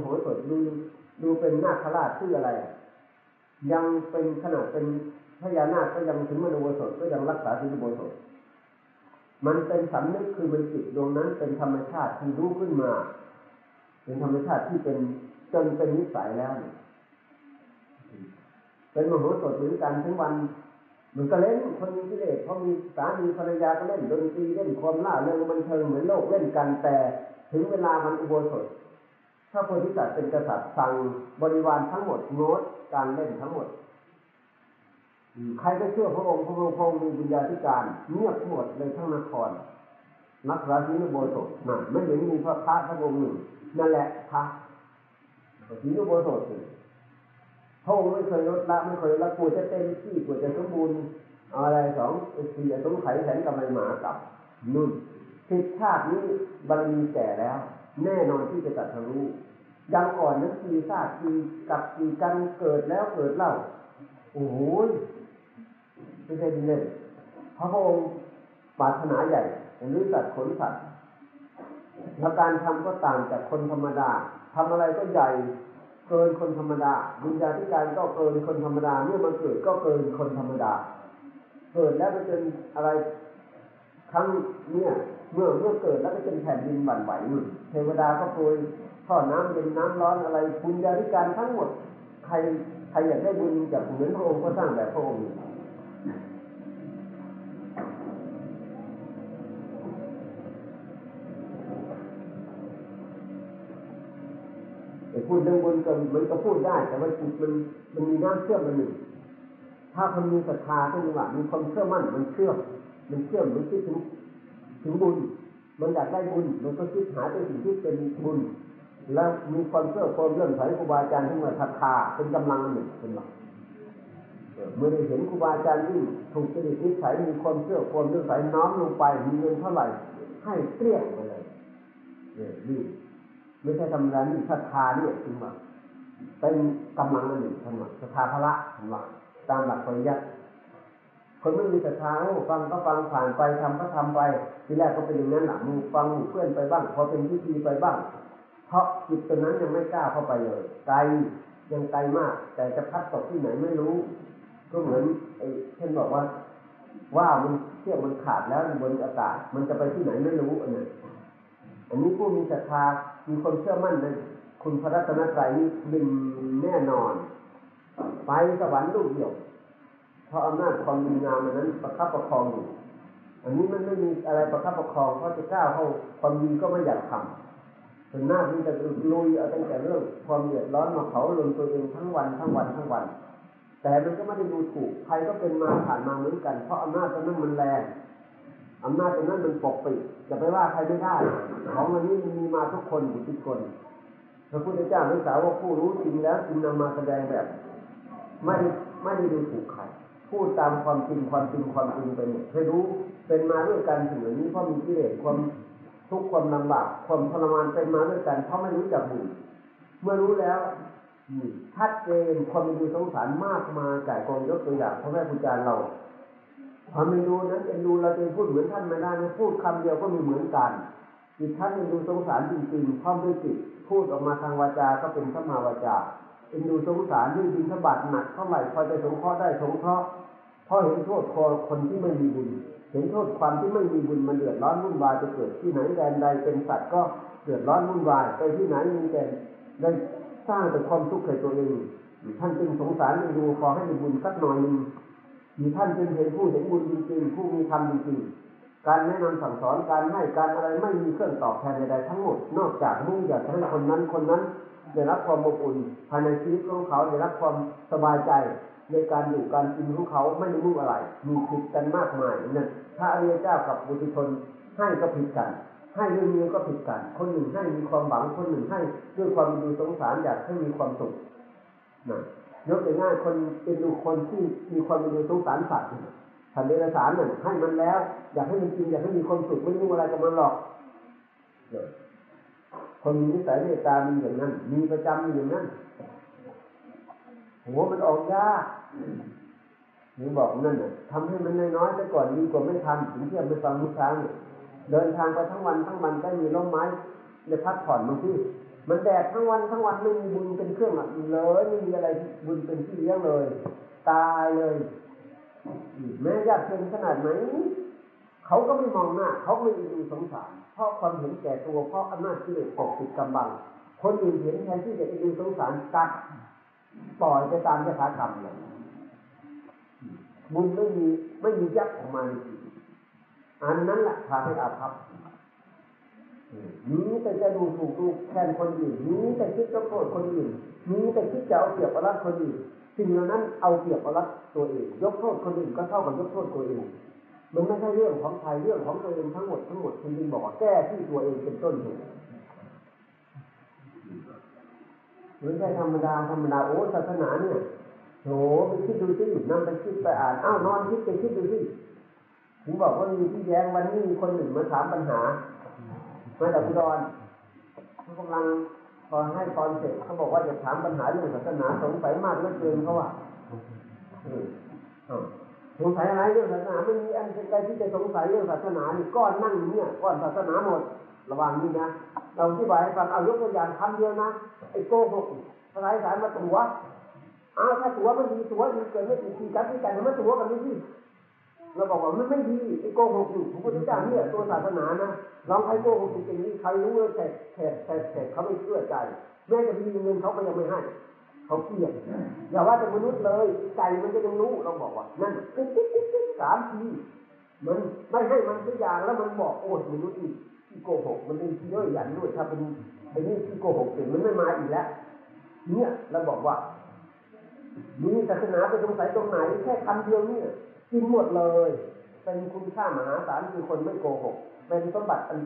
โหสถดูดูเป็นนาคราชชื่ออะไร ยังเป็นขนาดเป็นพญานาคก็ยังถึงมโนสถก็ยังรักษาสินโบสถมันเป็นสำนึกคือมันจิตดวงนั้นเป็นธรรมชาติที่รู้ขึ้นมา เป็นธรรมชาติที่เป็นจนเป็นนิสัยแล้ว เป็นมโหสถเหมือนกันทั้งวันมันก็เล่นคนมีกิเลสเขามีสามีภรรยาก็เล่นดนตรีเล่นความล่าเริงบันเทิงเหมือนโลกเล่นกันแต่ ถึงเวลามันอุโบสถ ถ้าโพธิสัตว์เป็นกษัตริย์สั่งบริวารทั้งหมดงดการเล่นทั้งหมดใครก็เชื่อพระองค์พระองค์พระองค์มีวิญญาธิการเงียบหมดเลยทั้งนครนักราศีนโบสถนั่นไม่เห็นมีพระพระพระองค์หนึ่งนั่นแหละพระศีนโบสถพระองค์ไม่เคยลดละไม่เคยละกลัวจะเต็มที่กลัวจะสมบูรณ์อะไรสองสี่สงไขแสนกำไรหมากับนุ่นสิบชาตินี้บารมีแก่แล้ว แน่นอนที่จะตัดทะลุ ยังอ่อนนั้นกีชาติกีกับกีกันเกิดแล้วเกิดเล่า โอ้โหไม่ใช่ดีเลยพระองค์ปรารถนาใหญ่เป็นรู้สัตว์ขนสัตว์แล้วการทำก็ต่างจากคนธรรมดาทำอะไรก็ใหญ่เกินคนธรรมดา บุญญาธิการก็เกินคนธรรมดา เมื่อมันเกิดก็เกินคนธรรมดา เกิดแล้วไปเป็นอะไรครั้งเนี่ยเมื่อเมื่อเกิดแล้วก็เป็นแผ่นดินบั่นไหวเทวดาก็โปรย ท่อน้ำเย็นน้ำร้อนอะไรบุญญาธิการทั้งหมด ใครใครอยากได้บุญจากเหมือนพระองค์ก็สร้างแบบพระองค์พูดเรื่องบุญก็มันก็พูดได้ แต่ว่าจิตมันมันมีน้ำเชื่อมมันหนึ่งถ้าคนมีศรัทธาก็มีว่ามีความเชื่อมั่นมันเชื่อมมันเชื่อมมันคิดถึงถึงบุญ มันอยากได้บุญ มันก็คิดหาเป็นสิ่งที่เป็นบุญ แล้วมีความเชื่อความเรื่องใสครูบาอาจารย์ที่มาศรัทธาเป็นกำลังหนึ่งเป็นหลักเมื่อได้เห็นครูบาอาจารย์ยิ่งถูกจริตนิสัยมีความเชื่อความเรื่องใสน้อมลงไปมีเงินเท่าไหร่ให้เกลี้ยงไปเลยเนี่ยนี่ไม่ใช่ธรรมดานี่ศรัทธาเนี่ยจริงว่าเป็นกำลังหนึ่งทั้งหมดศรัทธาพระทั้งหมดตามหลักปริยัติคนไม่มีศรัทธาฟังก็ฟังผ่านไปทำก็ทำไปทีแรกก็เป็นอย่างนั้นแหละมึงฟังเพื่อนไปบ้าง พอเป็นพิธีไปบ้าง เพราะจิตตัวนั้นยังไม่กล้าเข้าไปเลย ไกลยังไกลมาก แต่จะพัดตกที่ไหนไม่รู้ ก็เหมือนไอ้เช่นบอกว่า ว่ามันเชือกมันขาดแล้วบนอากาศ มันจะไปที่ไหนไม่รู้อันนี้อันนี้ผู้มีศรัทธามีคนเชื่อมั่นในคุณพระรัตนตรัยนี้บินแน่นอน ไปสวรรค์ลูกเดียวเพราะอำนาจความดีงามนั้นประคับประคองอยู่ อันนี้มันไม่มีอะไรประคับประคองเพราะจะกล้าเข้าความดีก็ไม่อยากทำถึงหน้าที่จะลุยเอาตั้งแต่เรื่องความเดือดร้อนมาเผาลนตัวเองทั้งวันทั้งวันทั้งวัน แต่มันก็ไม่ได้ดูถูกใครก็เป็นมาผ่านมาเหมือนกัน เพราะอำนาจตรงนั้นมันแรงอำนาจตรงนั้นมันปกปิดจะไปว่าใครไม่ได้ ของวันนี้มันมีมาทุกคนอยู่ทุกคนพระพุทธเจ้าไม่สาว่าผู้รู้จริงแล้วจึงนำมาแสดงแบบ ไม่ไม่ได้ดูถูกใครพูดตามความจริงความจริงความจริงไปหมดให้รู้เป็นมาด้วยกันสิ่งเหล่านี้เพราะมีกิเลสความ ทุกความลำบากความทรมานเป็นมาด้วยกัน เพราะไม่รู้จักบุญเมื่อรู้แล้วชัดเจนความมีดูสงสารมากมาจ่ายกองยกตัวอย่างพระแม่ครูอาจารย์เราความมีดูนั้นเอ็นดูเราจะพูดเหมือนท่านไม่ได้นะพูดคำเดียวก็มีเหมือนกันจิตท่านเอ็นดูสงสารจริงๆความด้วยจิตพูดออกมาทางวาจาก็เป็นสัมมาวาจาเอ็นดูสงสารด้วยบินทบาทหนักเท่าไหร่พอจะสงเคราะห์ได้สงเคราะห์เพราะเห็นโทษคอคนที่ไม่มีบุญ ห็นโทษความที่ไม่มีบุญมันเดือดร้อนวุ่นวายจะเกิดที่ไหนแดนใดเป็นสัตว์ก็เดือดร้อนวุ่นวายไปที่ไหนมีแต่ได้สร้างแต่ความทุกข์ให้ตัวเองท่านจึงสงสารดูขอให้มีบุญสักหน่อยหนึ่งมีท่านจึงเห็นผู้เห็นบุญจริงๆผู้มีธรรมจริงๆการแนะนำสั่งสอนการให้การอะไรไม่มีเครื่องตอบแทนใดๆทั้งหมด นอกจากมุ่งอยากให้คนนั้นคนนั้นได้รับความอบอุ่นภายในชีวิตของเขาได้รับความสบายใจ ในการอยู่การกินของเขาไม่ได้มุ่งอะไร มีผิดกันมากมายนั่นพระอริยเจ้ากับบุตรชนให้ก็ผิดกัน ให้เรื่องนี้ก็ผิดกัน คนหนึ่งให้มีความหวังคนหนึ่งให้ด้วยความดูสงสารอยากให้มีความสุขนะยกตัวง่ายคนเป็นดูคนที่มีความดูสงสารสัตว์สัตว์เดรัจฉานน่ะให้มันแล้ว อยากให้มันกินอยากให้มีความสุขไม่ยุ่งอะไรกับมันหรอกคนมีนิสัยเมตตามีอย่างนั้น มีประจำมีอย่างนั้น หัวมันออกยากนี่บอกนั่นน่ะทำให้มันน้อยๆไปก่อนดีกว่าไม่ทำถึงเที่ยงไปฟังมุช้างเดินทางไปทั้งวันทั้งวันก็มีร่มไม้ในพักผ่อนบางที่มันแดดทั้งวันทั้งวันไม่มีบุญเป็นเครื่องหลักเลยไม่มีอะไรบุญเป็นที่เลี้ยงเลย ตายเลยแม้ยากจนขนาดไหนเขาก็ไม่มองหน้า เขาไม่ดูสงสาร เพราะความเห็นแก่ตัวเพราะอำนาจที่เด็กปกปิดกำบัง คนอื่นเห็นแทนที่จะไปดูสงสารกัด ปล่อยไปตามยถากรรมเลยบุญไม่มีไม่มียักษ์ออกมาอันนั้นแหละพาให้อาภัพนี้แต่จะดูถูกดูแทนคนอื่นนี้แต่คิดจะโทษคนอื่นนี้แต่คิดจะเอาเปรียบเอารัดคนอื่นสิ่งเหล่านั้นเอาเปรียบเอารัดตัวเองยกโทษคนอื่นก็เท่ากับยกโทษตัวเองมันไม่ใช่เรื่องของใครเรื่องของตัวเองทั้งหมดทั้งหมดคุณจึงบอกแก้ที่ตัวเองเป็นต้นเหตุ ไม่ใช่ธรรมดาธรรมดาโอ้ศาสนาเนี่ยโหไปคิดดูสินำไปคิดไปอ่านอ้าวนอนคิดไปคิดดูสิถึงบอกว่ามีที่แย้งวันนี้มีคนหนึ่งมาถามปัญหามาจากอุดรเขากำลังพอให้ตอนเสร็จเขาบอกว่าจะถามปัญหาเรื่องศาสนาสงสัยมากเหลือเกินเขาว่าสงสัยอะไรเรื่องศาสนาไม่มีอันใดที่จะสงสัยเรื่องศาสนานี่ก้อนนั่งเนี่ยก้อนศาสนาหมด ระวังนี่นะ เราอธิบายให้ฟังเอายกตัวอย่างคำเดียวนะไอ้โกหกสลายสารมาตัวอ้าวถ้าตัวมันดีตัวดีเกินไม่ดีทีกันที่กันมันตัวกันนี่สิเราบอกว่ามันไม่ดีไอ้โกหกอยู่พระพุทธเจ้าเนี่ยตัวศาสนานะลองใครโกหกจริงๆนี่ใครรู้เลยแขกแขกแขกแขกเขาไม่เชื่อใจแม้จะมีเงินเขาก็ยังไม่ให้เขาเกลียดอย่าว่าแต่มนุษย์เลยไก่มันก็ยังรู้เราบอกว่านั่นสามทีมันไม่ให้มันทุกอย่างแล้วมันบอกโอ้ยมนุษย์นี่ ที่โกหก มันเป็นที่ย่อยหยันด้วย ถ้าเป็นไอ้นี่ที่โกหกเก่งมันไม่มาอีกแล้ว เนี่ยเราบอกว่ามีศาสนาไปสงสัยตรงไหน แค่คำเดียวเนี่ยกินหมดเลย เป็นคุณค่ามหาศาลคือคนไม่โกหก เป็นสมบัติอัน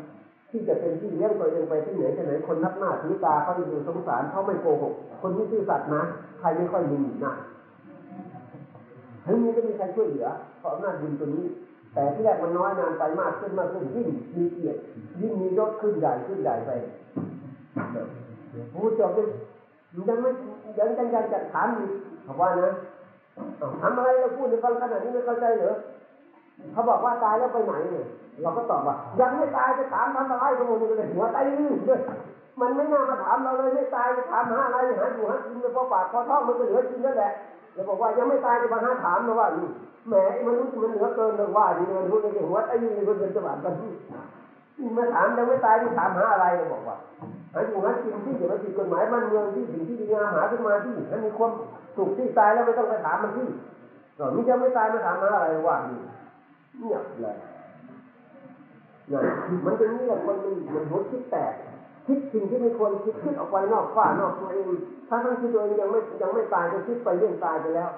ที่จะเป็นที่เลี้ยงตัวเองไปที่ไหนที่ไหนคนนับหน้าถือตาเขาดูสงสารเขาไม่โกหก คนที่ซื่อสัตย์นะใครไม่ค่อยมีนะถึงนี้ก็มีใครช่วยเหลือเพราะอำนาจบุญตัวนี้ แต่ที่แรกมันน้อยนานไปมากขึ้นมากขึ้นยิ่งมีเกียรติยิ่งมียศขึ้นใหญ่ขึ้นใหญ่ไปผู้จบยังไม่ยังยังยังจะถามอีกเขาว่านะทำอะไรเราพูดในฟังขนาดนี้ไม่เข้าใจเหรอเขาบอกว่าตายแล้วไปไหนเนี่ยเราก็ตอบว่า ยังไม่ตายจะถามทำอะไรก็มันเลยหัวใจลื่นด้วยมันไม่น่ามาถามเราเลยไม่ตายจะถามหาอะไรหาอยู่หากินพอปากพอท้องมันก็เหลือกินนั่นแหละ เราบอกว่ายังไม่ตายจะมาหาถามมาว่าแหมมนุษย์มันเหลือเกินเลยว่าดีมันรู้ในหัวใจลื่นคนเป็นจังหวะกันที่มาถามยังไม่ตายจะถามหาอะไรเราบอกว่าหาอยู่หากินที่เดี๋ยวมันผิดกฎหมายบ้านเมืองที่สิ่งที่ดีงามหาขึ้นมาที่ให้มีความสุขที่ตายแล้วไม่ต้องไปถามมันที่ก็มิจะไม่ตายมาถามหาอะไรว่านี่เงียบเลยนะมันเป็นเงียบมันมันมันหัวคิดแตก คิดสิ่งที่ไม่ควรคิดคิดออกไปนอกฝ้านอกตัวเองถ้าทั้งที่ตัวเองยังไม่ยังไม่ตายก็คิดไปเรื่องตายไปแล้ว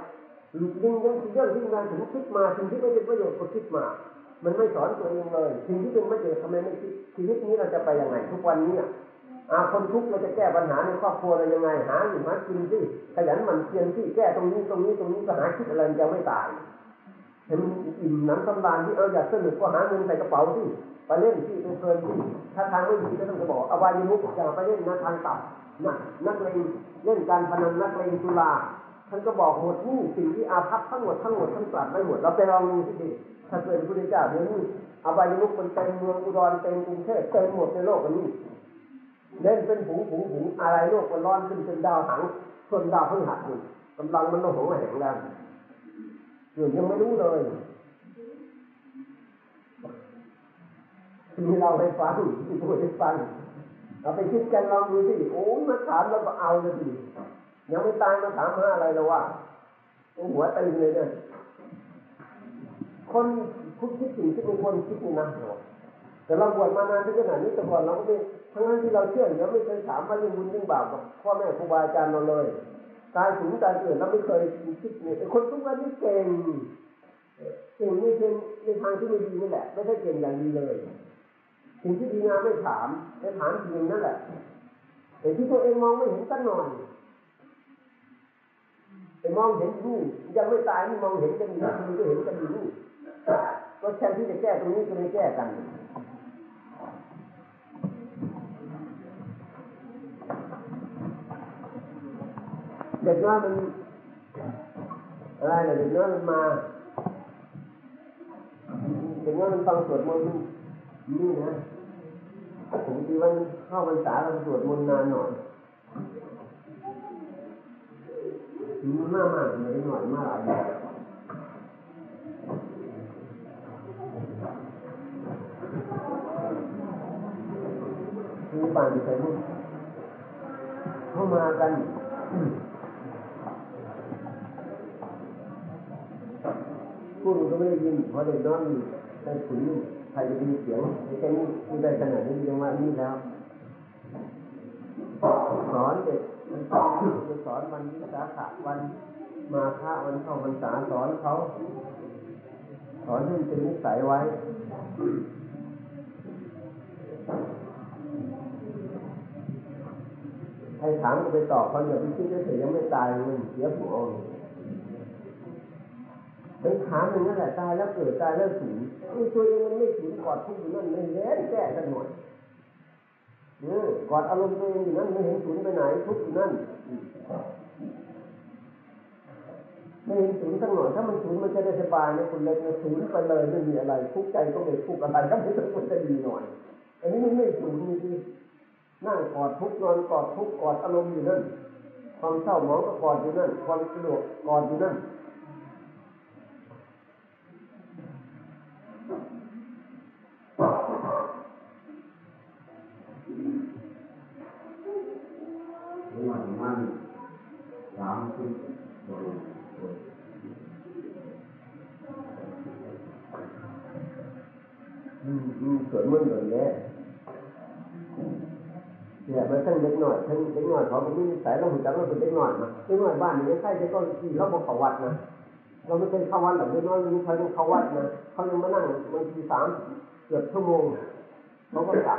ยิ่งยังคิดเรื่องที่งานถึงคิดมาสิ่งที่ไม่เป็นประโยชน์ก็คิดมา มันไม่สอนตัวเองเลยสิ่งที่เป็นประโยชน์ทำไมไม่คิดชีวิตนี้เราจะไปยังไงทุกวันนี้อ่าคนทุกข์เราจะแก้ปัญหาในครอบครัวเรายังไงหาอยู่หากินที่ขยันหมั่นเพียรที่แก้ตรงนี้ตรงนี้ตรงนี้ก็หาคิดอะไรยังไม่ตาย เห็นอิ่มน้ำสำราญที่เอออยากสนุกก็หาเงินใส่กระเป๋าที่ไปเล่นที่เพลินที่ถ้าทางไม่ดีก็ต้องจะบอกอวัยมุกอย่าไปเล่นนะทางต่ำนะนักเลงเล่นการพนันนักเลงสุราท่านก็บอกหมดนี่สิ่งที่อาภัพทั้งหมดทั้งหมดท่านตรัสไว้หมดเราไปลองดูสิถ้าเกิดพระพุทธเจ้าเดี๋ยวนี้อบายมุกเป็นเต็มเมืองอุดรเต็มกรุงเทพเต็มหมดในโลกนี้เล่นเป็นผูผูผูอะไรโลกมันร้อนขึ้นเป็นดาวหังส่วนดาวพึ่งหักอยู่กำลังมันโลหะแห่งแร งอยู่ยังไม่รู้เลยที่เราไปฟังที่พูดให้ฟังเราไปคิดกันลองดูสิโอ้มาถามเราก็เอาเลยสิยังไม่ตายมาถามหาอะไรเราว่าหัวตีเลยเนี่ยคนคุดคิดสิ่งที่เป็นคนคิดนี่นะแต่เราบวชมานานถึงขนาดนี้แต่ก่อนเราก็ไม่ทั้งนั้นที่เราเชื่อเราไม่เคยถามว่าเรื่องบุญเรื่องบาปกับพ่อแม่ครูบาอาจารย์เราเลย ตายสูงตายเกิดเราไม่เคยคิดเนี่ยคนทุกวันนี้เก่งเก่งในเชิงในทางที่ไม่ดีนี่แหละ ไม่ใช่เก่งอย่างดีเลยสิ่งที่ดีงามไม่ถามไม่ถามจริงนั่นแหละแต่ที่ตัวเองมองไม่เห็นสักหน่อยไอ้มองเห็นนี่ยังไม่ตายนี่มองเห็นกันอยู่มีก็เห็นกันอยู่ก็แทนที่จะแก้ตรงนี้ก็ไม่แก้กัน เด็กน้อยมันอะไรนะเด็กน้อยมันมาเด็กน้อยมันฟังสวดมนต์นี่นะผมดีวันเข้าพรรษาเราสวดมนต์นานหน่อยมากมากเลยหน่อยมากหลายอย่างมีปั่นใส่มุกเข้ามากัน พูดก็ไม่ได้ยินเพราะเด็กน้อยอยู่ในถุนอยู่ใครจะได้ยินเสียงแค่นี้พูดได้ขนาดนี้ยังว่านี่แล้ว สอนเด็กมันสอนจะสอนวันวิสาขะวันมาฆะวันเข้าพรรษาสอนเขาสอนให้เป็นนิสัยไว้ใครถามก็ไปตอบเขาอย่าไปคิดเฉยยังไม่ตายมันเสียหัวเอา เป็นถามอย่างนั้นแหละตายแล้วเกิดตายแล้วสูญนี่ตัวเองมันไม่สูญกอดทุกข์อยู่นั่นไม่เห็นแก้กันหน่อยเออกอดอารมณ์ตัวเองอยู่นั่นไม่เห็นสูญไปไหนทุกข์อยู่นั่นไม่เห็นสูญสักหน่อยถ้ามันสูญมันจะได้สบายนะคุณเล็กนะสูญไปเลยไม่มีอะไรทุกข์ใจก็ไม่ทุกข์อะไรก็ไม่ต้องมันจะดีหน่อย อันนี้มันไม่สูญจริงๆนั่งกอดทุกข์นอนกอดทุกข์กอดอารมณ์อยู่นั่นความเศร้าหมองก็กอดอยู่นั่นความสะดวกกอดอยู่นั่นมันสามสิบโล อืมอืม สวนมันแบบนี้เนี่ยมันทั้งเด็กหน่อยทั้งเด็กหน่อยเขาเป็นนิสัยเราหุ่นจักเราเป็นเด็กหน่อยมาเด็กหน่อยบ้านนี้ใช่เด็กก็ขี่เราบอกเขาวัดนะเราไม่เคยเข้าวัดหรอกเด็กน้อยมีใครต้องเข้าวัดนะเขายังมานั่งบางทีสามเกือบชั่วโมงเขาก็กลับ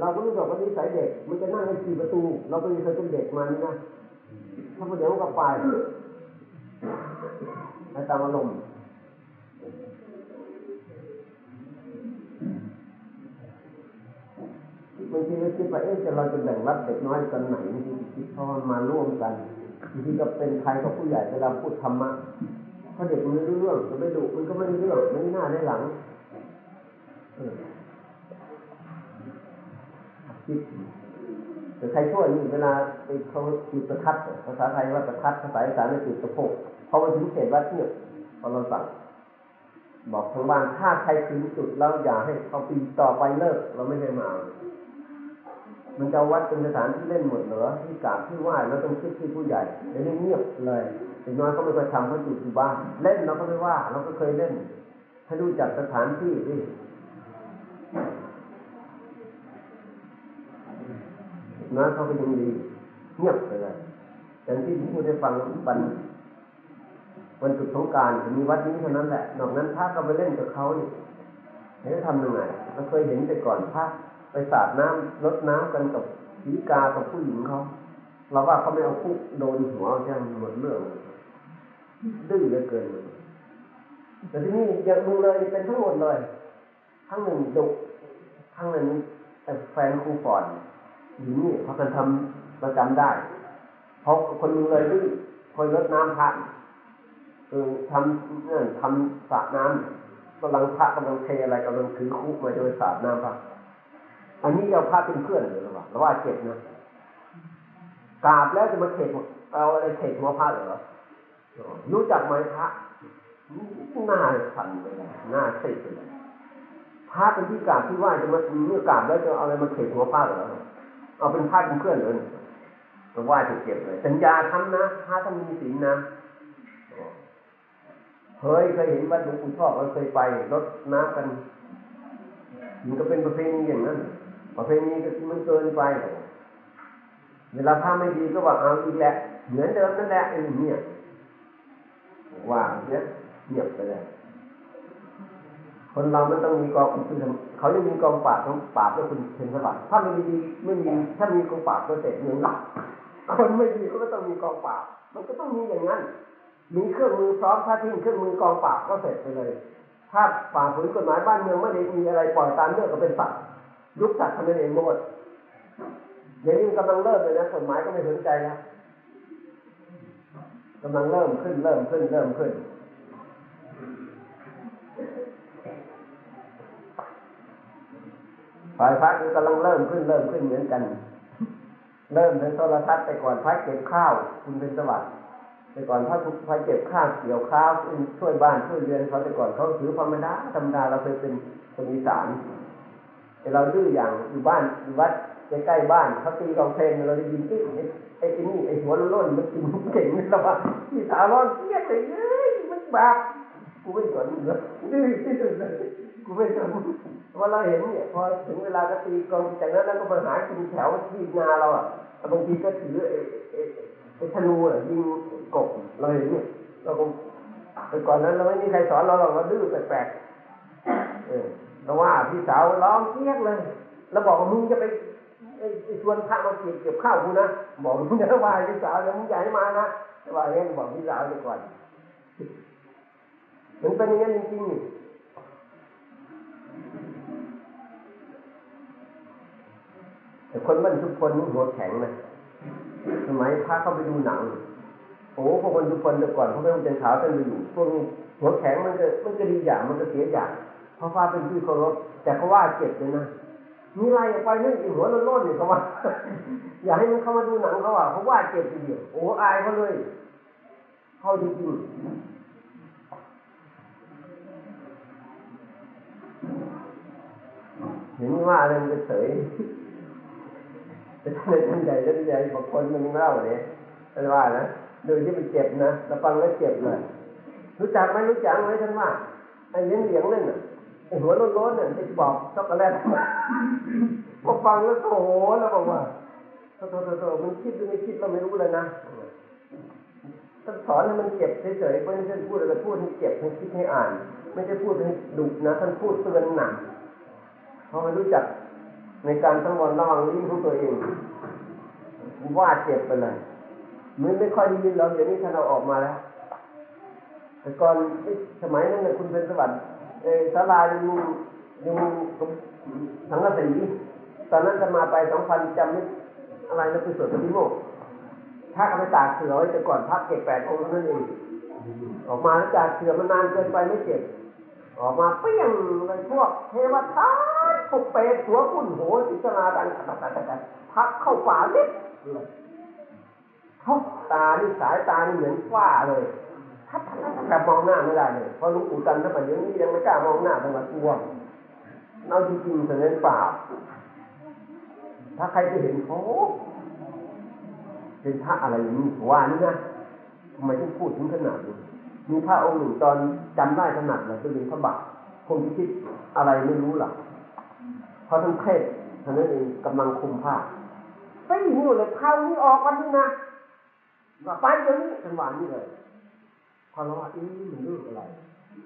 เราก็รู้สึกว่านิสัยเด็ก มันจะนั่งในสี่ประตู เราเป็นเคยเป็นเด็กมานี่นะถ้าเดี๋ยวมันก็ไปให้ตามอารมณ์ บางทีเราคิดว่าเอ๊ะจะเราจะแบ่งรับเด็กน้อยตอนไหนบางทีคิดเพราะมันมาร่วมกันบางทีก็เป็นใครกับผู้ใหญ่เวลาพูดธรรมะถ้าเด็กมันไม่รู้เรื่องจะไม่ดุมันก็ไม่รู้เรื่องไม่หน้าได้หลังคิดแต่ใครช่วยนี่เวลาไปเขาจุดประทัดภาษาไทยว่าประทัดภาษาอีสานเรียกจุดตะโพกพอมาถึงเขตวัดเนี่ยพอเราสั่งบอกทางบ้านถ้าใครถึงจุดแล้วอย่าให้เขาปีต่อไปเลิก เราไม่ให้มา มันจะวัดเป็นสถานที่เล่นหมดเหรอที่กราบที่ไหว้แล้วต้องคิดที่ผู้ใหญ่เดี๋ยวนี้เงียบเลยเด็กน้อยเขาไม่เคยทำเขาอยู่ที่บ้านเล่นเราก็ไม่ว่า เราก็เคยเล่น ให้รู้จักสถานที่ดิน้อยเขาก็ยังดีเงียบไปเลยอย่างที่พูดได้ฟังวันวันจุดสงการมีวัดนี้เท่านั้นแหละนอกนั้นพระก็ไปเล่นกับเขานี่เห็นทำยังไงเราเคยเห็นแต่ก่อนพระ ไปสาดน้ำลดน้ำกันกับศีกากับผู้หญิงเขาเราว่าเขาไม่เอาคุกโดนหัวใช่ไหมหมดเรื่องดื้อเหลือเกินแต่ที่นี่อย่างดูเลยเป็นทั้งหมดเลยทั้งหนึ่งดุทั้งหนึ่งแฟนครูฟอนอยู่นี่เขากันทำประจำได้เพราะคนหนึงเลยดื้อคอยลดน้ำพระเออทำเนี่ยทำสระน้ำกำลังพระกำลังเทอะไรกำลังถือคุกมาโดยสาดน้ำพระ อันนี้เราพระเป็นเพื่อนหรือเปล่าเราว่าเจ็บนะกราบแล้วจะมาเขกเอาอะไรเขกหัวพระเหรอรู้จักไหมพระหน้าสั่นเลยหน้าติดเลยพระเป็นที่กราบที่ไหว้จะมาเมื่อกราบแล้วจะเอาอะไรมาเขกหัวพระเหรอเอาเป็นพระเป็นเพื่อนเลยจะไหว้ถูกเจ็บเลย สัญญาทำนะพระต้องมีศีลนะเคยเคยเห็นวัดหลวงปู่ชอบเราเคยไปรดน้ำกัน มันก็เป็นประเพณีอย่างนั้น ประเพณีก็มันเกินไป เวลาพระไม่ดีก็ว่าเอาอีกแหละ เหมือนเดิมนั่นแหละไอ้เนี่ยว่าเนี่ยเงียบไปเลยคนเรามันต้องมีกองคือเขายังมีกองปราบของปราบด้วยคุณเพ็ญสวัสดิ์ถ้าไม่ดีไม่มีถ้ามีกองปราบก็เสร็จเหมือนกันคนไม่ดีก็ต้องมีกองปราบ มันก็ต้องมีอย่างนั้น มีเครื่องมือพร้อมถ้าทิ้งเครื่องมือกองปราบก็เสร็จไปเลย ถ้าฝ่าฝืนกฎหมายบ้านเมืองไม่ได้มีอะไรปล่อยตามเรื่องก็เป็นสัตว์ ยุคสัตว์ทำเป็นเองหมดเดี๋ยวนี้กำลังเริ่มเลยนะกฎหมายก็ไม่สนใจแล้วกำลังเริ่มขึ้น เริ่มขึ้น เริ่มขึ้น ฝ่ายพระก็กำลังเริ่มขึ้น เริ่มขึ้นเหมือนกัน เริ่มในโทรทัศน์แต่ก่อนพระเก็บข้าว คุณเป็นสวัสดิ์แต่ก่อนพระทุกพระเก็บข้าวเกี่ยวข้าวช่วยบ้านช่วยเรือนเขาแต่ก่อนเขาถือธรรมดาธรรมดาเราเคยเป็นคนอีสาน แต่เราดื้ออย่างอยู่บ้านอยู่วัดใกล้ๆบ้านเขาตีกองเพลงเราได้ยินที่ไอ้ไอ้นี่ไอ้หัวล้นมันกินเก่งนี่เราว่าพี่สาวร้อนเครียดเลยเอ้ยมันบาปกูไม่สนเลยดื้อที่สุดเลยกูไม่สนพอเราเห็นเนี่ยพอถึงเวลาก็ตีกองจากนั้นแล้วก็มาหากินแถวที่นาเราอะบางทีก็ถือไอไอ้ไอ้ธนูอะยิงกบเราเห็นเนี่ยเราก็แต่ก่อนนั้นเราไม่มีใครสอนเราหรอกเราดื้อแปลกๆเออ เราว่าพี่สาวร้องเรียดเลย แล้วบอกว่ามึงจะไปชวนพระมาเก็บเก็บข้าวกูนะบอกมึงจะว่าพี่สาวอย่ามึงใหญ่มานะว่าเงี้บอกพี่สาวไปก่อนมันเป็นอย่างนั้นจริงๆแต่คนมันทุกคนนี่หัวแข็งนะสมัยพระเข้าไปดูหนัง โอ้พวกคนทุกคนแต่ก่อนเขาไม่ต้องเป็นขาวเป็นไปอยู่พวกนี้หัวแข็งมันก็มันก็ดีอย่างมันก็เสียอย่าง ราะว่าเป็นที่เคารพแต่เขาว่าเจ็บเลยนะมีอะไรออกไปนี่อีหัวโล้นๆนี่เขาว่า อย่าให้มันเข้ามาดูหนังเขาอะเขาว่าเจ็บทีเดียวโอ้อายเขาเลยเข้าจริงๆเห็นว่าอะไรมันเฉยแต่ท่านท่านใหญ่ท่านใหญ่บางคนมันเล่าเนี่ยท่านว่านะโดยที่มันเจ็บนะเราฟังแล้วเจ็บเลยรู้จักไหมรู้จักไหมท่านว่าไอ้เลี้ยงเลี้ยงนั่นน่ะ หัวโล้นๆน่ะที่บอกช็อกโกแลตพอฟังแล้วโถแล้วบอกว่าโถโถโถโถมันคิดหรือไม่คิดเราไม่รู้เลยนะท่านสอนให้มันเจ็บเฉยๆไม่ใช่พูดอะไรพูดให้เจ็บให้คิดให้อ่าน ไม่ใช่พูดให้ดุนะท่านพูดเตือนหนักเพราะไม่รู้จักในการทั้งวันระวังลิ้นของตัวเองว่าเจ็บไปเลยมันไม่ค่อยได้ยินเราเดี๋ยวนี้ท่านเราออกมาแล้ว แต่ก่อนสมัยนั้นเนี่ยคุณเป็นสวัสดิ์ ศาลาอยู่อยู่สังกะสีตอนนั้นจะมาไปสองพันจำไม่อะไรนะคือสวดปฏิโมกข์ถ้าเอาไปตากเสือไว้แต่ก่อนพักเก็บแปดองค์นั่นเองออกมาแล้วจากเสือมันนานเกินไปไม่เจ็บออกมาเปี้ยงเลยพวกเทวตาพวกเปรตหัวพุ่นโหสิสนาดังตัดตัดตัดพักเข้าป่าเล็บเขาตานี่สายตานี่เหมือนฝ้าเลย ถ้าถ้ามองหน้าไม่ได้เลยเพราะลุงปู่จันทร์ถ้าแบบนี้ยังไม่กล้ามองหน้าทำไมกลัวเอาจริงๆเสนอเปล่าถ้าใครไปเห็นโอ้เป็นพระอะไรอย่างนี้ว่านี่นะทำไมถึงพูดถึงขนาดนี้มีพระองค์หนึ่งตอนจำได้ขนาดเลยไปเรียนพระบาทคงคิดอะไรไม่รู้หรอกเพราะท่านเทศท่านนั้นเองกำลังคุมผ้าไปหิ้วเลยเข้านี้ออกวันนี้นะว่าไปเดี๋ยวนี้ท่านวานนี่เลย พอเราว่าเอ๊ะมันเรื่องอะไร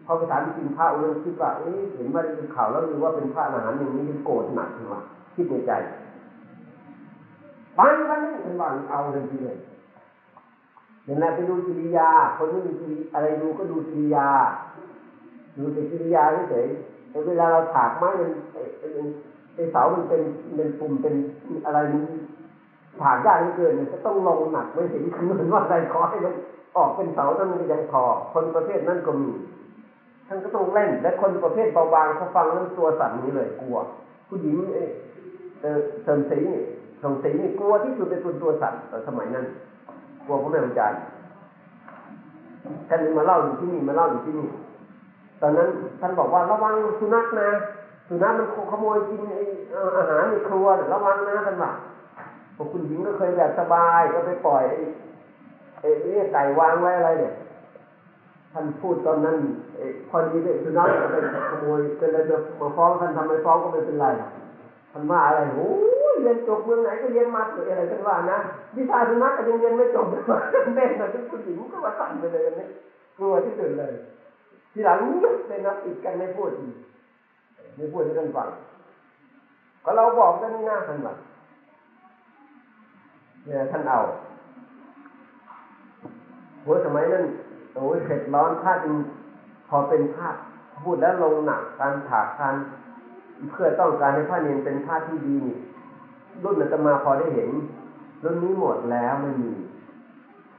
พอไปถามจริงพระองค์นั้นคิดว่าเอ๊ะเห็นว่าเป็นข่าวแล้วรู้ว่าเป็นพระอรหันต์อย่างนี้เป็นโกรธหนักขึ้นมาคิดในใจไปวันนี้ท่านวานเอาเลยทีเลยวเดี๋ยวนะไปดูกิริยา คนที่มีกิริอะไรดูก็ดูกิริยา ดูแต่กิริยาเฉยเวลาเราถากไม้มันไอ้เสามันเป็นเป็นปุ่มเป็นอะไรมันถากยากเหลือเกินจะต้องลงหนักไม่เห็นคือมันว่าใจขอให้มัน ออกเป็นเสาท่านยังพอ คนประเภทนั้นก็มีท่านก็ต้องเล่น และคนประเภทเบาบางเขาฟังแล้วตัวสั่นนี้เลยกลัว ผู้หญิงเออเสริมสีนี่สมสีนี่กลัวที่สุดในตัวตัวสั่นสมัยนั้น กลัวพระแม่ครูอาจท่านมาเล่าอยู่ที่นี่มาเล่าอยู่ที่นี่ ตอนนั้นท่านบอกว่าระวังสุนัขนะสุนัขมันขโมยกินอาหารในครัวระวังนะท่านว่าพวกคุณหญิงก็เคยแบบสบายก็ไปปล่อย ไอ้ไอ้นี่ไก่วางไว้อะไรเนี่ยท่านพูดตอนนั้นพอดีเลยสุนัขมันไปขโมยก็เลยจะมาฟ้องท่านทำไมฟ้องก็ไม่เป็นไรท่านว่าอะไรโอ้ยเรียนจบเมืองไหนก็เรียนมาเถอะอะไรท่านว่านะวิชาสุนัขก็ยังเรียนไม่จบเลยแม่นะทุกผู้หญิงก็ว่าสั่นไปเลยนี่กลัวที่สุดเลย ทีหลังเงียบเลยนะปิดกันไม่พูดไม่พูดให้ท่านฟังก็เราบอกกันนี่นะท่านว่าเนี่ยท่านเอา หัวสมัยนั้นโอ้ยเผ็ดร้อนท่าจึงพอเป็นภาพพูดแล้วลงหนักการถากการเพื่อต้องการให้พระเนียนเป็นพระที่ดีรุ่นอาตมาพอได้เห็น รุ่นนี้หมดแล้วไม่มี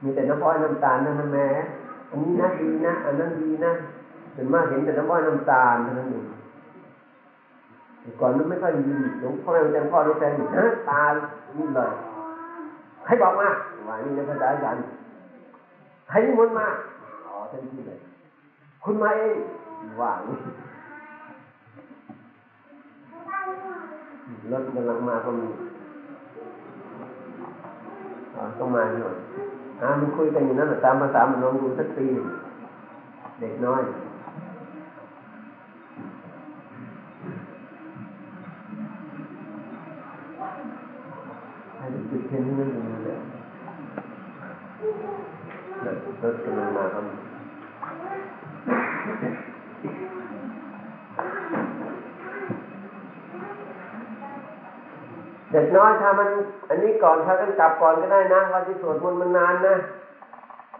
มีแต่น้ำอ้อยน้ำตาลนั่นนะแม่อันนี้นะดีนะอันนั้นดีนะส่วนมากเห็นแต่น้ำอ้อยน้ำตาลเท่านั้นเองก่อนมันไม่ค่อยมีหลวงพ่อแม่อาจารย์พ่อได้แซงฮะตานี่เลยใครบอกมาว่านี่นะพระอาจารย์ ใครนิมนต์มา อ๋อท่านที่เลยคุณมาเองว่าอย่างนี้รถกำลังมาก็มีอ๋อต้องมาหน่อยอ่ามันคุยกันอยู่นั่นแหละตามภาษามันลองดูสักปีหนึ่งเด็กน้อยให้จุดเทียนที่นั่นดูเลยเดี๋ยวรถกำลังมาก็มีเด็กน้อยถ้ามัน อันนี้ก่อนถ้ากันกลับก่อนก็ได้นะวันที่สวดมนต์มันนานนะ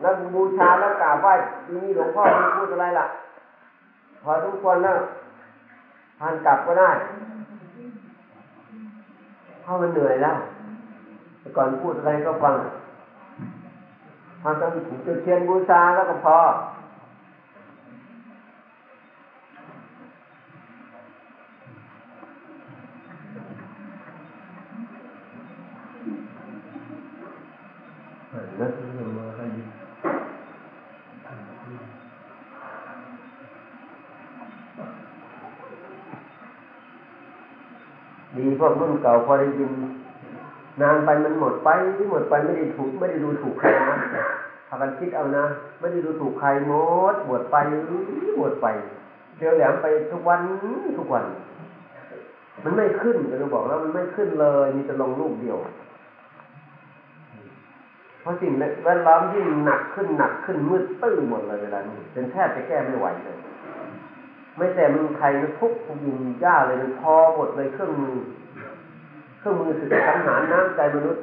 แล้วบูชาแล้วกราบไหว้ทีนี้หลวงพ่อม่พูดอะไรล่ะ พอทุกคนแล้วทานกลับก็ได้เพราะมันเหนื่อยแล้วแต่ก่อนพูดอะไรก็ฟังทำต้องจุดเทียนบูชาแล้วก็พอ นักเรียนมาให้ดีพ วกรุ่นเก่าพอได้ยินนานไปมันหมดไปที่หมดไปไม่ได้ถูกไม่ได้ดูถูกใครนะพากันคิดเอานะ ไม่ได้ดูถูกใครหมดหมดไปหมดไปเดียวแหลมไปทุกวันทุกวัน มันไม่ขึ้นเราบอกแล้วมันไม่ขึ้นเลยมีแต่ลงรูปเดียว เพราะสิ่งแวดล้อมยิ่งหนักขึ้นหนักขึ้นมืดตื้อหมดเลยเวลานี้จนแทบจะแก้ไม่ไหวเลย ไม่แต่มันใครมันทุกข์ยิงยากเลยมันพอหมดเลยเครื่องมือ รื่องมือสึกสังหารน้ำใจมนุษย์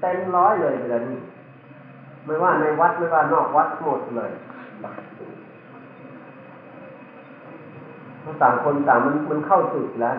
เต็มร้อยเลยเวลานี้ไม่ว่าในวัดไม่ว่านอกวัดหมดเลยต่างคนต่างมันมันเข้าสุดแล้ว